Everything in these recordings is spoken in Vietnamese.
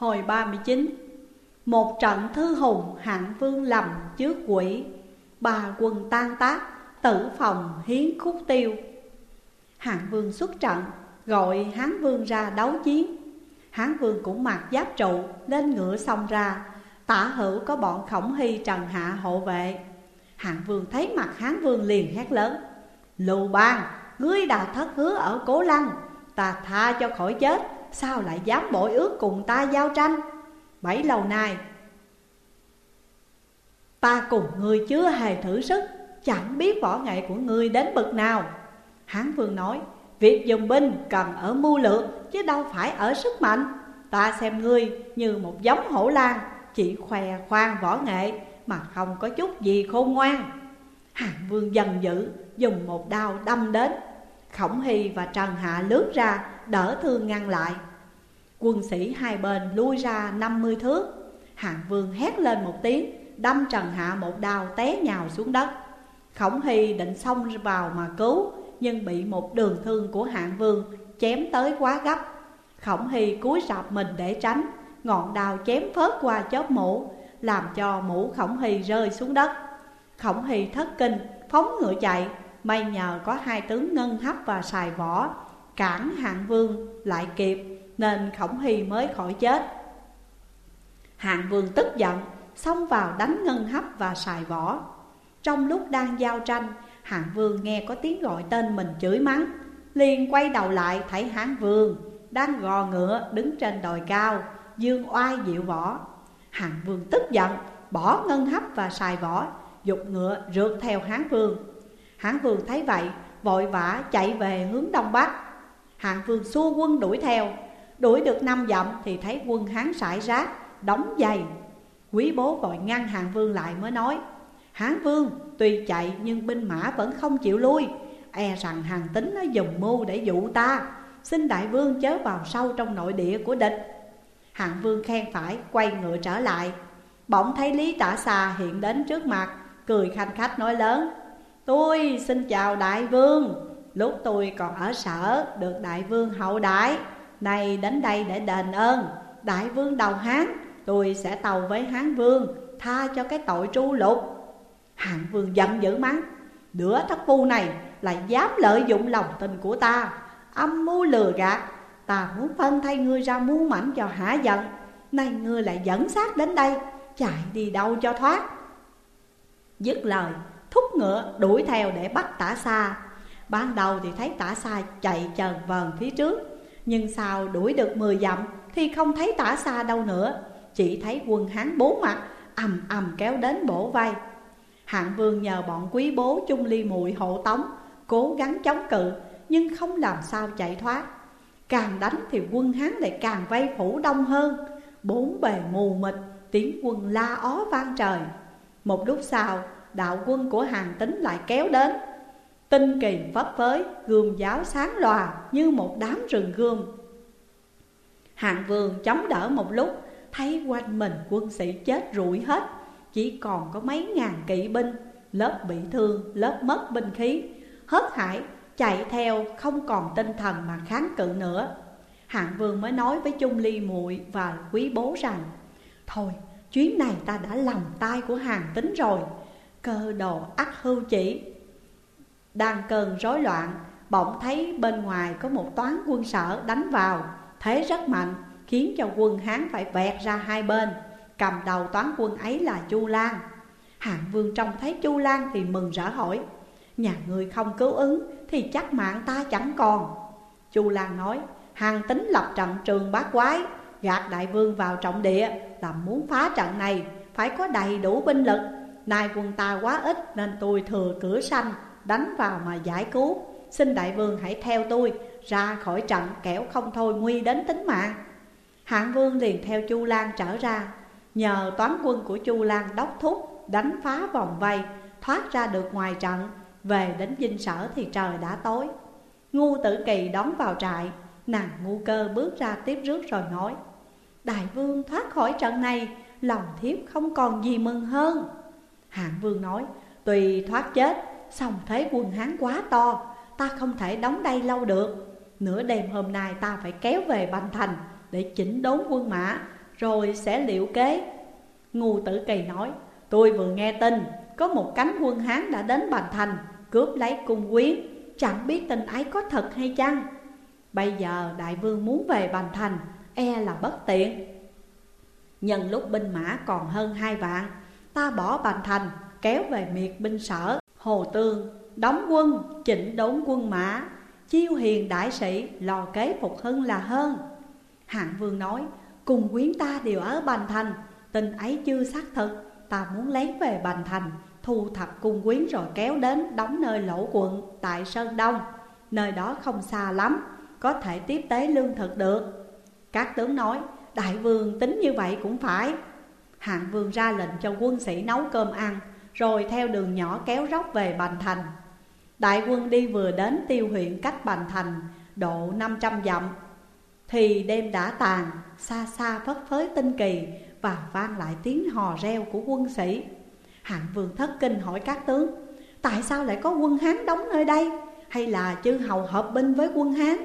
Hồi 39 Một trận thư hùng hạng vương lầm trước quỷ. Ba quân tan tác tử phòng hiến khúc tiêu. Hạng vương xuất trận gọi Hán vương ra đấu chiến. Hán vương cũng mặc giáp trụ lên ngựa xông ra. Tả hữu có bọn khổng hy trần hạ hộ vệ. Hạng vương thấy mặt Hán vương liền hét lớn lù bang, ngươi đã thất hứa ở cố lăng Ta tha cho khỏi chết. Sao lại dám bội ước cùng ta giao tranh? Bấy lâu nay, Ta cùng ngươi chưa hề thử sức, Chẳng biết võ nghệ của ngươi đến bậc nào. Hán vương nói, Việc dùng binh cần ở mưu lược Chứ đâu phải ở sức mạnh. Ta xem ngươi như một giống hổ lan Chỉ khoe khoang võ nghệ Mà không có chút gì khôn ngoan. Hán vương dần dữ, Dùng một đao đâm đến. Khổng Hy và Trần Hạ lướt ra Đỡ thương ngăn lại. Quân sĩ hai bên lui ra 50 thước. Hạng vương hét lên một tiếng Đâm Trần Hạ một đao té nhào xuống đất. Khổng Hy định xông vào mà cứu Nhưng bị một đường thương của hạng vương chém tới quá gấp. Khổng Hy cúi rạp mình để tránh Ngọn đao chém phớt qua chóp mũ Làm cho mũ Khổng Hy rơi xuống đất. Khổng Hy thất kinh, phóng ngựa chạy May nhờ có hai tướng Ngân Hấp và xài Võ Cản hạng vương lại kịp, Nên Khổng Hy mới khỏi chết. Hạng vương tức giận, Xông vào đánh Ngân Hấp và xài Võ. Trong lúc đang giao tranh, Hạng vương nghe có tiếng gọi tên mình chửi mắng, liền quay đầu lại thấy hán vương Đang gò ngựa đứng trên đồi cao, Dương oai diệu võ. Hạng vương tức giận, Bỏ ngân hấp và xài võ, Dục ngựa rượt theo hán vương. Hán vương thấy vậy, Vội vã chạy về hướng đông bắc. Hạng vương xua quân đuổi theo. Đuổi được năm dặm thì thấy quân hán sải rác, Đóng giày. Quý bố vội ngăn Hạng vương lại mới nói, Hán vương, tuy chạy nhưng binh mã vẫn không chịu lui. E rằng hàng tính nó dùng mưu để dụ ta. Xin đại vương chớ vào sâu trong nội địa của địch. Hạng vương khen phải, quay ngựa trở lại. Bỗng thấy Lý Tả Xà hiện đến trước mặt, Cười khanh khách nói lớn, Tôi xin chào đại vương. Lúc tôi còn ở sở, được đại vương hậu đại, Nay đến đây để đền ơn. Đại vương đầu Hán, Tôi sẽ tàu với Hán vương, Tha cho cái tội tru lục. Hạng vương giận dữ mắng, Đứa thất phu này lại dám lợi dụng lòng tình của ta, Âm mưu lừa gạt. Ta muốn phân thay ngươi ra muôn mảnh cho hả giận, Nay ngươi lại dẫn sát đến đây, Chạy đi đâu cho thoát? Dứt lời, thúc ngựa đuổi theo để bắt tả xa. Ban đầu thì thấy tả xa chạy trần vờn phía trước, Nhưng sau đuổi được 10 dặm thì không thấy tả xa đâu nữa, Chỉ thấy quân hán bốn mặt ầm ầm kéo đến bổ vai Hạng vương nhờ bọn quý bố chung ly mùi hộ tống, Cố gắng chống cự, nhưng không làm sao chạy thoát. Càng đánh thì quân Hán lại càng vây phủ đông hơn, Bốn bề mù mịt, tiếng quân la ó vang trời. Một lúc sau, đạo quân của hàng tính lại kéo đến Tinh kỳ phấp phới, gươm giáo sáng lòa như một đám rừng gươm. Hạng vương chống đỡ một lúc Thấy quanh mình quân sĩ chết rủi hết Chỉ còn có mấy ngàn kỵ binh Lớp bị thương, lớp mất binh khí. Hớt hải chạy theo không còn tinh thần mà kháng cự nữa. Hạng vương mới nói với Trung Ly muội và quý bố rằng Thôi chuyến này ta đã lòng tay của hàng tính rồi Cơ đồ ắt hưu chỉ. Đang cơn rối loạn, Bỗng thấy bên ngoài có một toán quân sở đánh vào. Thế rất mạnh, Khiến cho quân Hán phải vẹt ra hai bên, Cầm đầu toán quân ấy là Chu Lan. Hạng vương trông thấy Chu Lan thì mừng rỡ hỏi, Nhà người không cứu ứng thì chắc mạng ta chẳng còn. Chu Lan nói Hàng tính lập trận trường bát quái, Gạt đại vương vào trọng địa Là muốn phá trận này, Phải có đầy đủ binh lực. Nay quân ta quá ít Nên tôi thừa cửa xanh Đánh vào mà giải cứu. Xin đại vương hãy theo tôi, Ra khỏi trận kẻo không thôi nguy đến tính mạng. Hạng vương liền theo Chu Lan trở ra. Nhờ toán quân của Chu Lan đốc thúc, Đánh phá vòng vây, Thoát ra được ngoài trận, về đến dinh sở thì trời đã tối. Ngu tử kỳ đón vào trại, Nàng ngu cơ bước ra tiếp rước rồi nói, Đại vương thoát khỏi trận này, Lòng thiếp không còn gì mừng hơn. Hạng vương nói, Tùy thoát chết Xong thế quân Hán quá to, Ta không thể đóng đây lâu được. Nửa đêm hôm nay ta phải kéo về Bành Thành Để chỉnh đốn quân mã, rồi sẽ liệu kế. Ngu tử kỳ nói, Tôi vừa nghe tin, có một cánh quân Hán đã đến Bành Thành, Cướp lấy cung quyến Chẳng biết tin ấy có thật hay chăng? Bây giờ đại vương muốn về Bành Thành E là bất tiện. Nhân lúc binh mã còn hơn hai vạn, Ta bỏ Bành Thành, kéo về miệt binh sở. Hồ Tương đóng quân, chỉnh đốn quân mã, Chiêu hiền đại sĩ, lò kế phục hưng là hơn. Hạng vương nói, Cùng quyến ta đều ở Bành Thành Tin ấy chưa xác thực, Ta muốn lấy về Bành Thành, Thu thập cung quyến rồi kéo đến Đóng nơi lỗ quận tại Sơn Đông. Nơi đó không xa lắm, Có thể tiếp tế lương thực được. Các tướng nói, Đại vương tính như vậy cũng phải. Hạng vương ra lệnh cho quân sĩ nấu cơm ăn rồi theo đường nhỏ kéo róc về Bành Thành. Đại quân đi vừa đến tiêu huyện cách Bành Thành độ 500 dặm. Thì đêm đã tàn, xa xa phất phới tinh kỳ Và vang lại tiếng hò reo của quân sĩ. Hạng vương thất kinh hỏi các tướng Tại sao lại có quân Hán đóng nơi đây? Hay là chư hầu hợp binh với quân Hán?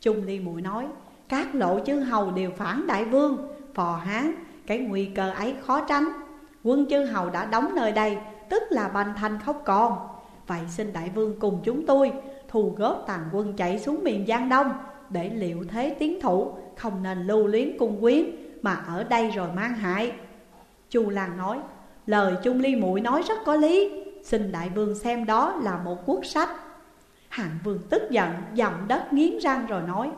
Trung Ly Mụi nói Các lộ chư hầu đều phản đại vương Phò Hán Cái nguy cơ ấy khó tránh. Quân chư hầu đã đóng nơi đây, Tức là bành thành không còn Vậy xin đại vương cùng chúng tôi Thù góp tàn quân chạy xuống miền Giang Đông Để liệu thế tiến thủ, Không nên lưu luyến cung quyến Mà ở đây rồi mang hại. Chu Lan nói, Lời Trung Ly muội nói rất có lý, Xin đại vương xem đó là một quốc sách. Hạng vương tức giận Dòng đất nghiến răng rồi nói,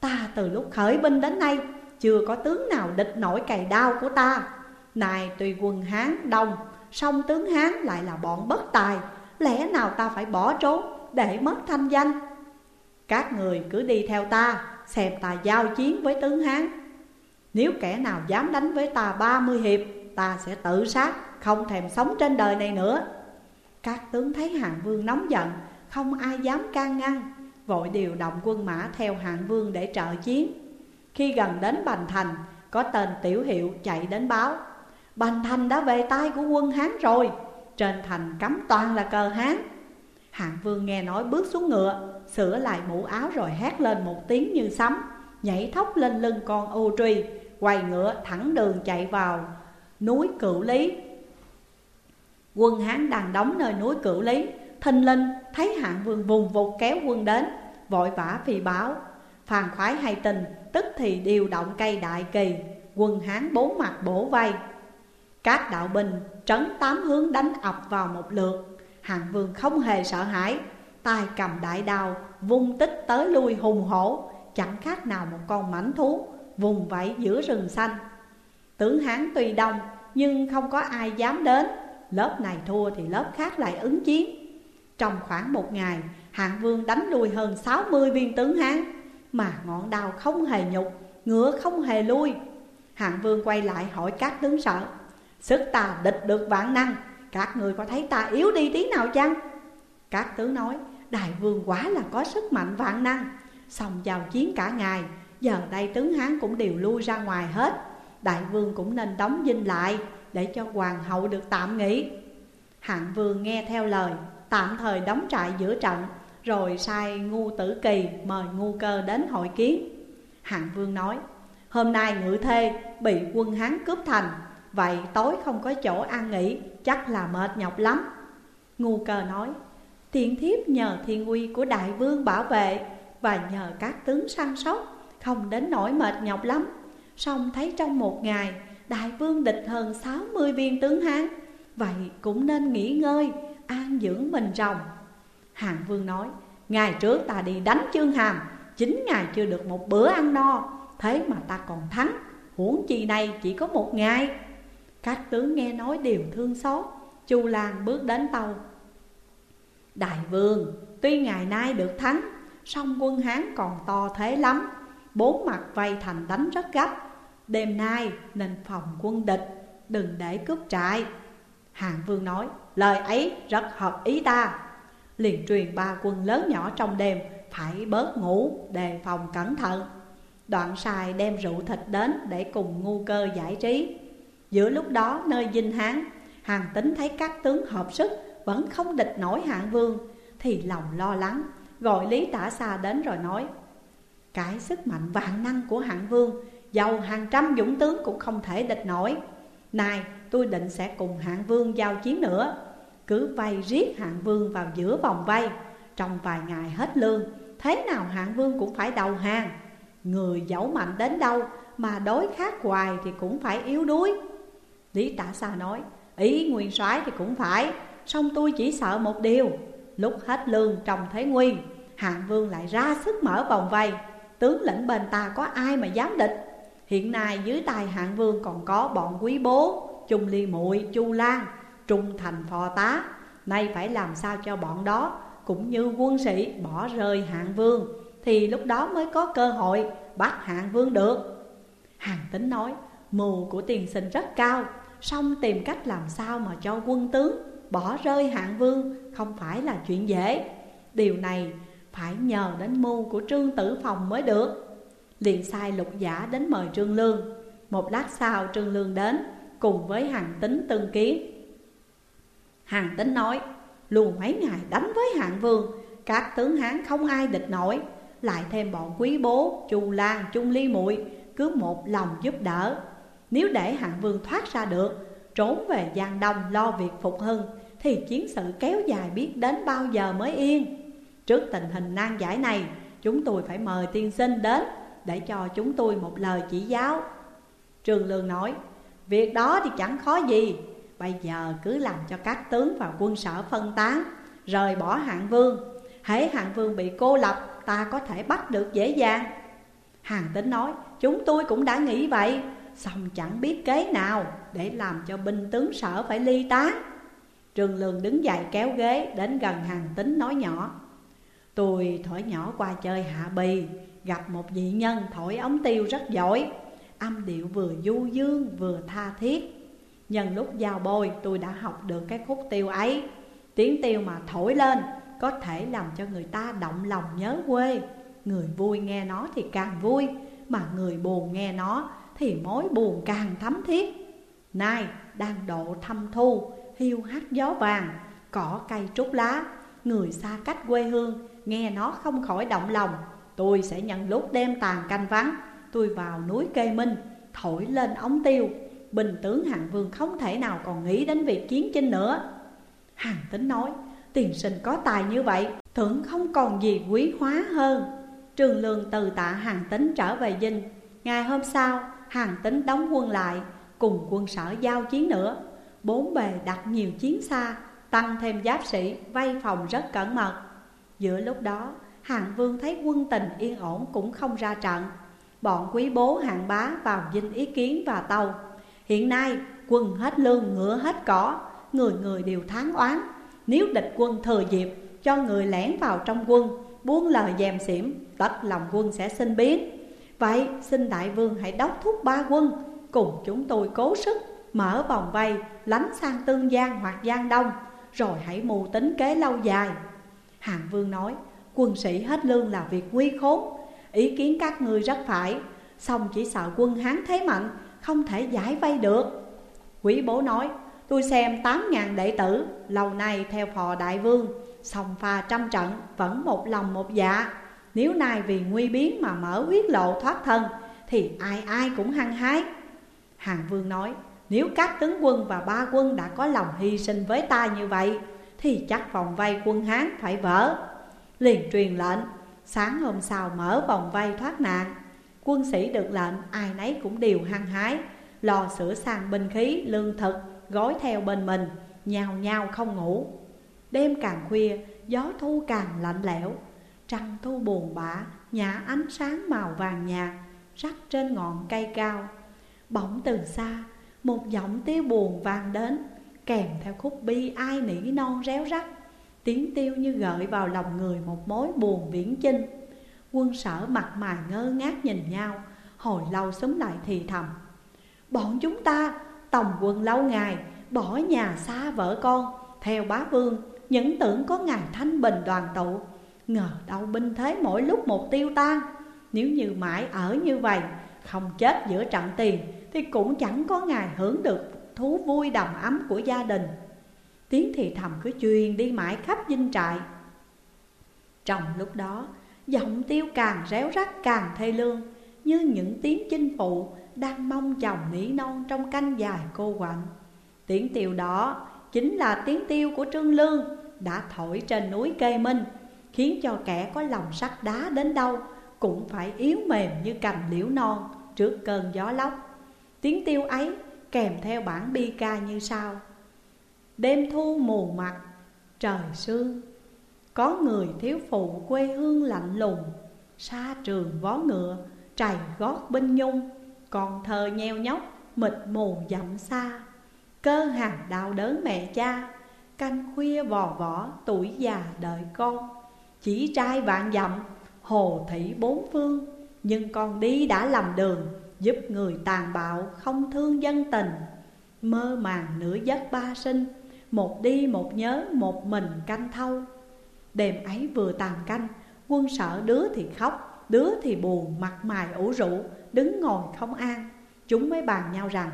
Ta từ lúc khởi binh đến nay Chưa có tướng nào địch nổi cày đao của ta. Này tùy quân Hán đông, song tướng Hán lại là bọn bất tài. Lẽ nào ta phải bỏ trốn để mất thanh danh? Các người cứ đi theo ta, Xem ta giao chiến với tướng Hán. Nếu kẻ nào dám đánh với ta ba mươi hiệp, Ta sẽ tự sát, Không thèm sống trên đời này nữa. Các tướng thấy hạng vương nóng giận, Không ai dám can ngăn, Vội điều động quân mã theo hạng vương để trợ chiến. Khi gần đến Bành Thành, Có tên tiểu hiệu chạy đến báo. Bành Thành đã về tay của quân Hán rồi. Trên thành cắm toàn là cờ Hán. Hạng vương nghe nói bước xuống ngựa, Sửa lại mũ áo rồi hét lên một tiếng như sấm, Nhảy thóc lên lưng con ô truy Quay ngựa thẳng đường chạy vào núi Cửu Lý. Quân Hán đang đóng nơi núi Cửu Lý, Thinh linh, thấy hạng vương vùng vụt kéo quân đến, Vội vã phi báo. Phàn khoái hay tình Tức thì điều động cây đại kỳ. Quân Hán bốn mặt bổ vây. Các đạo binh trấn tám hướng đánh ập vào một lượt. Hạng vương không hề sợ hãi, tay cầm đại đao, Vung tích tới lui hùng hổ. Chẳng khác nào một con mảnh thú, Vùng vẫy giữa rừng xanh. Tướng Hán tuy đông, nhưng không có ai dám đến. Lớp này thua thì lớp khác lại ứng chiến. Trong khoảng một ngày Hạng vương đánh lui hơn 60 viên tướng Hán, Mà ngọn đao không hề nhục, Ngựa không hề lui. Hạng vương quay lại hỏi các tướng sở Sức ta địch được vạn năng. Các người có thấy ta yếu đi tí nào chăng? Các tướng nói, Đại vương quá là có sức mạnh vạn năng. Xong vào chiến cả ngày, Giờ đây tướng Hán cũng đều lui ra ngoài hết. Đại vương cũng nên đóng dinh lại Để cho hoàng hậu được tạm nghỉ. Hạng vương nghe theo lời, Tạm thời đóng trại giữa trận, Rồi sai ngu tử kỳ mời ngu cơ đến hội kiến. Hạng vương nói, Hôm nay ngự thê bị quân Hán cướp thành Vậy tối không có chỗ ăn nghỉ, Chắc là mệt nhọc lắm. Ngu cơ nói Tiện thiếp nhờ thiên uy của đại vương bảo vệ Và nhờ các tướng săn sóc, Không đến nỗi mệt nhọc lắm. Xong thấy trong một ngày, Đại vương địch hơn 60 viên tướng Hán, Vậy cũng nên nghỉ ngơi, An dưỡng mình rồng Hàng vương nói, Ngày trước ta đi đánh chương hàm Chín ngày chưa được một bữa ăn no, Thế mà ta còn thắng. Huống chi này chỉ có một ngày. Các tướng nghe nói đều thương xót, Chu Lan bước đến tàu. Đại vương, Tuy ngày nay được thắng, song quân Hán còn to thế lắm. Bốn mặt vây thành đánh rất gấp. Đêm nay nên phòng quân địch, Đừng để cướp trại. Hàng vương nói, Lời ấy rất hợp ý ta. Liền truyền ba quân lớn nhỏ trong đêm Phải bớt ngủ, đề phòng cẩn thận. Đoạn xài đem rượu thịt đến Để cùng ngu cơ giải trí. Giữa lúc đó, nơi dinh hán, Hàng tính thấy các tướng hợp sức, Vẫn không địch nổi hạng vương, Thì lòng lo lắng, Gọi Lý Tả Xa đến rồi nói, Cái sức mạnh vạn năng của hạng vương Dầu hàng trăm dũng tướng cũng không thể địch nổi. Này, tôi định sẽ cùng hạng vương giao chiến nữa. Cứ vây riết hạng vương vào giữa vòng vây, Trong vài ngày hết lương, Thế nào hạng vương cũng phải đầu hàng. Người dẫu mạnh đến đâu Mà đối khác hoài thì cũng phải yếu đuối. Lý tả xa nói, Ý nguyên soái thì cũng phải, song tôi chỉ sợ một điều, Lúc hết lương trong thế nguy Hạng vương lại ra sức mở vòng vây, Tướng lĩnh bên ta có ai mà dám địch? Hiện nay dưới tay hạng vương còn có bọn quý bố Trung ly muội, chu lan, Trung thành phò tá. Nay phải làm sao cho bọn đó, Cũng như quân sĩ bỏ rơi hạng vương, Thì lúc đó mới có cơ hội bắt hạng vương được. Hàng tính nói Mù của tiền sinh rất cao Xong tìm cách làm sao mà cho quân tướng Bỏ rơi hạng vương không phải là chuyện dễ. Điều này phải nhờ đến mưu của trương tử phòng mới được. Liền sai lục giả đến mời trương lương. Một lát sau trương lương đến, cùng với hàng tính tương kiến. Hàng tính nói luôn mấy ngày đánh với hạng vương, các tướng hán không ai địch nổi. Lại thêm bọn quý bố, chu lan trung ly muội cứ một lòng giúp đỡ nếu để hạng vương thoát ra được, trốn về giang đông lo việc phục hưng, thì chiến sự kéo dài biết đến bao giờ mới yên. Trước tình hình nan giải này, Chúng tôi phải mời tiên sinh đến Để cho chúng tôi một lời chỉ giáo. Trường Lương nói, Việc đó thì chẳng khó gì. Bây giờ cứ làm cho các tướng và quân sở phân tán, Rời bỏ hạng vương. Hễ hạng vương bị cô lập, Ta có thể bắt được dễ dàng. Hàng tính nói, Chúng tôi cũng đã nghĩ vậy. Xong chẳng biết kế nào Để làm cho binh tướng sở phải ly tán. Trường lường đứng dậy kéo ghế Đến gần hàng tính nói nhỏ, Tôi thổi nhỏ qua chơi hạ bì, Gặp một vị nhân thổi ống tiêu rất giỏi, Âm điệu vừa du dương vừa tha thiết. Nhân lúc giao bôi tôi đã học được cái khúc tiêu ấy, Tiếng tiêu mà thổi lên Có thể làm cho người ta động lòng nhớ quê. Người vui nghe nó thì càng vui, Mà người buồn nghe nó thì mối buồn càng thấm thiết. Nay đang độ thâm thu, Hiu hắt gió vàng, Cỏ cây trúc lá. Người xa cách quê hương, Nghe nó không khỏi động lòng. Tôi sẽ nhận lúc đêm tàn canh vắng. Tôi vào núi cây minh, Thổi lên ống tiêu. Bình tướng hạng vương không thể nào còn nghĩ đến việc chiến chinh nữa. Hàng tính nói, Tiền sinh có tài như vậy Thưởng không còn gì quý hóa hơn. Trường lương từ tạ hàng tính trở về dinh, Ngày hôm sau hàng tính đóng quân lại, Cùng quân sở giao chiến nữa. Bốn bề đặt nhiều chiến xa, Tăng thêm giáp sĩ vây phòng rất cẩn mật. Giữa lúc đó Hạng vương thấy quân tình yên ổn cũng không ra trận. Bọn quý bố hạng bá vào dinh ý kiến và tàu Hiện nay, quân hết lương, ngựa hết cỏ, Người người đều tháng oán. Nếu địch quân thừa dịp, cho người lẻn vào trong quân, Buông lời dèm xỉm, Tất lòng quân sẽ sinh biến. Vậy, xin đại vương hãy đốc thúc ba quân Cùng chúng tôi cố sức, Mở vòng vây, lánh sang Tương Giang hoặc Giang Đông, Rồi hãy mù tính kế lâu dài. Hàng Vương nói, Quân sĩ hết lương là việc nguy khốn. Ý kiến các ngươi rất phải Xong chỉ sợ quân Hán thế mạnh, Không thể giải vây được. Quý bố nói, Tôi xem tám ngàn đệ tử, Lâu nay theo phò đại vương Xong pha trăm trận Vẫn một lòng một dạ. Nếu nay vì nguy biến mà mở huyết lộ thoát thân Thì ai ai cũng hăng hái. Hàng vương nói Nếu các tướng quân và ba quân đã có lòng hy sinh với ta như vậy thì chắc vòng vây quân Hán phải vỡ. Liền truyền lệnh Sáng hôm sau mở vòng vây thoát nạn. Quân sĩ được lệnh ai nấy cũng đều hăng hái Lò sửa sang binh khí, lương thực Gói theo bên mình Nhào nhào không ngủ. Đêm càng khuya, gió thu càng lạnh lẽo. Trăng thu buồn bã, nhả ánh sáng màu vàng nhạt Rắc trên ngọn cây cao. Bỗng từ xa, một giọng tiêu buồn vang đến Kèm theo khúc bi ai nỉ non réo rắt. Tiếng tiêu như gợi vào lòng người một mối buồn viễn chinh. Quân sở mặt mày ngơ ngác nhìn nhau Hồi lâu súng lại thì thầm. Bọn chúng ta tổng quân lâu ngày Bỏ nhà xa vợ con Theo bá vương Những tưởng có ngày thanh bình đoàn tụ. Ngờ đâu binh thế mỗi lúc một tiêu tan. Nếu như mãi ở như vậy, Không chết giữa trận tiền, Thì cũng chẳng có ngày hưởng được thú vui đầm ấm của gia đình. Tiếng thì thầm cứ truyền đi mãi khắp dinh trại. Trong lúc đó, Giọng tiêu càng réo rắt càng thê lương, Như những tiếng chinh phụ đang mong chồng nỉ non trong canh dài cô quạnh. Tiếng tiêu đó chính là tiếng tiêu của Trương Lương Đã thổi trên núi Kê Minh Khiến cho kẻ có lòng sắt đá đến đâu Cũng phải yếu mềm như cành liễu non trước cơn gió lốc. Tiếng tiêu ấy kèm theo bản bi ca như sau. Đêm thu mù mặt, trời sương. Có người thiếu phụ quê hương lạnh lùng Xa trường vó ngựa, trầy gót binh nhung. Còn thờ nheo nhóc, mịt mù dặm xa. Cơ hàng đau đớn mẹ cha Canh khuya vò vỏ, tuổi già đợi con. Chỉ trai vạn dặm, hồ thị bốn phương. Nhưng con đi đã lầm đường Giúp người tàn bạo không thương dân tình. Mơ màng nửa giấc ba sinh Một đi một nhớ một mình canh thâu. Đêm ấy vừa tàn canh Quân sợ đứa thì khóc Đứa thì buồn mặt mày ủ rũ Đứng ngồi không an. Chúng mới bàn nhau rằng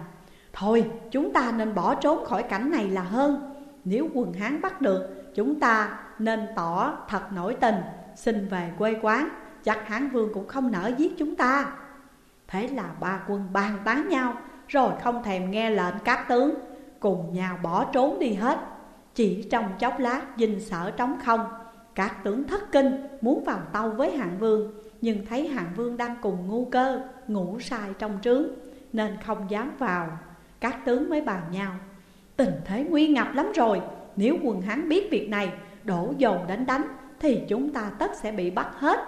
Thôi chúng ta nên bỏ trốn khỏi cảnh này là hơn. Nếu quần Hán bắt được Chúng ta nên tỏ thật nổi tình, Xin về quê quán. Chắc Hán Vương cũng không nỡ giết chúng ta. Thế là ba quân bàn tán nhau, Rồi không thèm nghe lệnh các tướng, Cùng nhau bỏ trốn đi hết. Chỉ trong chốc lát, dinh sở trống không. Các tướng thất kinh, muốn vào tâu với hạng vương, Nhưng thấy hạng vương đang cùng ngu cơ, Ngủ sai trong trướng, Nên không dám vào. Các tướng mới bàn nhau, Tình thế nguy ngập lắm rồi, Nếu quân Hán biết việc này Đổ dồn đánh đánh Thì chúng ta tất sẽ bị bắt hết.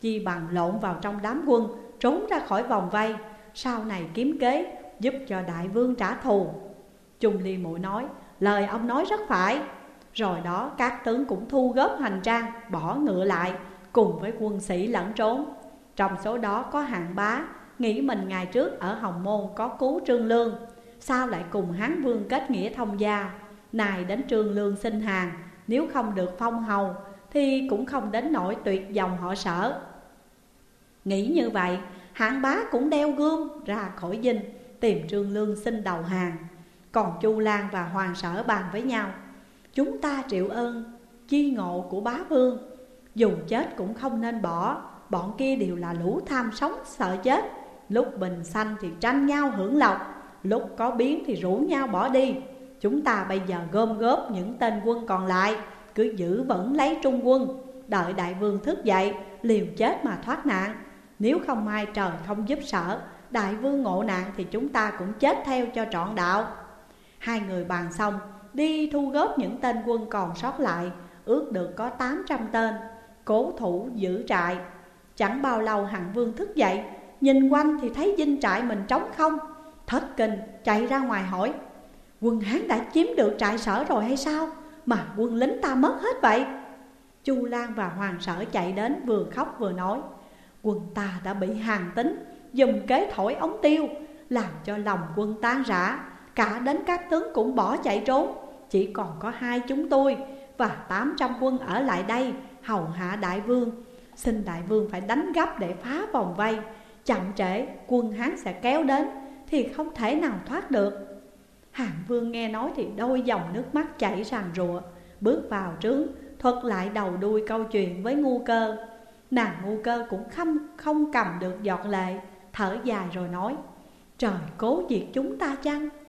Chi bằng lộn vào trong đám quân, Trốn ra khỏi vòng vây. Sau này kiếm kế Giúp cho đại vương trả thù. Trung Ly Muội nói, Lời ông nói rất phải. Rồi đó, các tướng cũng thu góp hành trang, Bỏ ngựa lại, Cùng với quân sĩ lẫn trốn. Trong số đó có hạng bá, Nghĩ mình ngày trước ở Hồng Môn có cứu Trương Lương. Sao lại cùng Hán Vương kết nghĩa thông gia? Này đến Trương Lương xin hàng nếu không được phong hầu, Thì cũng không đến nỗi tuyệt dòng họ sở Nghĩ như vậy, hạng bá cũng đeo gươm ra khỏi dinh, Tìm Trương Lương xin đầu hàng. Còn Chu Lan và Hoàng Sở bàn với nhau, Chúng ta triệu ơn, chi ngộ của bá vương. Dù chết cũng không nên bỏ, Bọn kia đều là lũ tham sống sợ chết. Lúc bình sanh thì tranh nhau hưởng lộc, Lúc có biến thì rủ nhau bỏ đi. Chúng ta bây giờ gom góp những tên quân còn lại, Cứ giữ vẫn lấy trung quân. Đợi đại vương thức dậy, Liều chết mà thoát nạn. Nếu không mai trời không giúp sở, Đại vương ngộ nạn thì chúng ta cũng chết theo cho trọn đạo. Hai người bàn xong, Đi thu góp những tên quân còn sót lại, Ước được có 800 tên. Cố thủ giữ trại. Chẳng bao lâu hạng vương thức dậy, Nhìn quanh thì thấy dinh trại mình trống không. Thất kinh, chạy ra ngoài hỏi Quân Hán đã chiếm được trại sở rồi hay sao? Mà quân lính ta mất hết vậy. Chu Lan và Hoàng sở chạy đến vừa khóc vừa nói, Quân ta đã bị hàng tính, Dùng kế thổi ống tiêu, Làm cho lòng quân tan rã. Cả đến các tướng cũng bỏ chạy trốn. Chỉ còn có hai chúng tôi Và tám trăm quân ở lại đây, Hầu hạ đại vương. Xin đại vương phải đánh gấp để phá vòng vây. Chậm trễ, quân Hán sẽ kéo đến Thì không thể nào thoát được. Hạng vương nghe nói thì đôi dòng nước mắt chảy ràn rụa Bước vào trướng thuật lại đầu đuôi câu chuyện với ngu cơ. Nàng ngu cơ cũng không, không cầm được giọt lệ Thở dài rồi nói Trời cố diệt chúng ta chăng?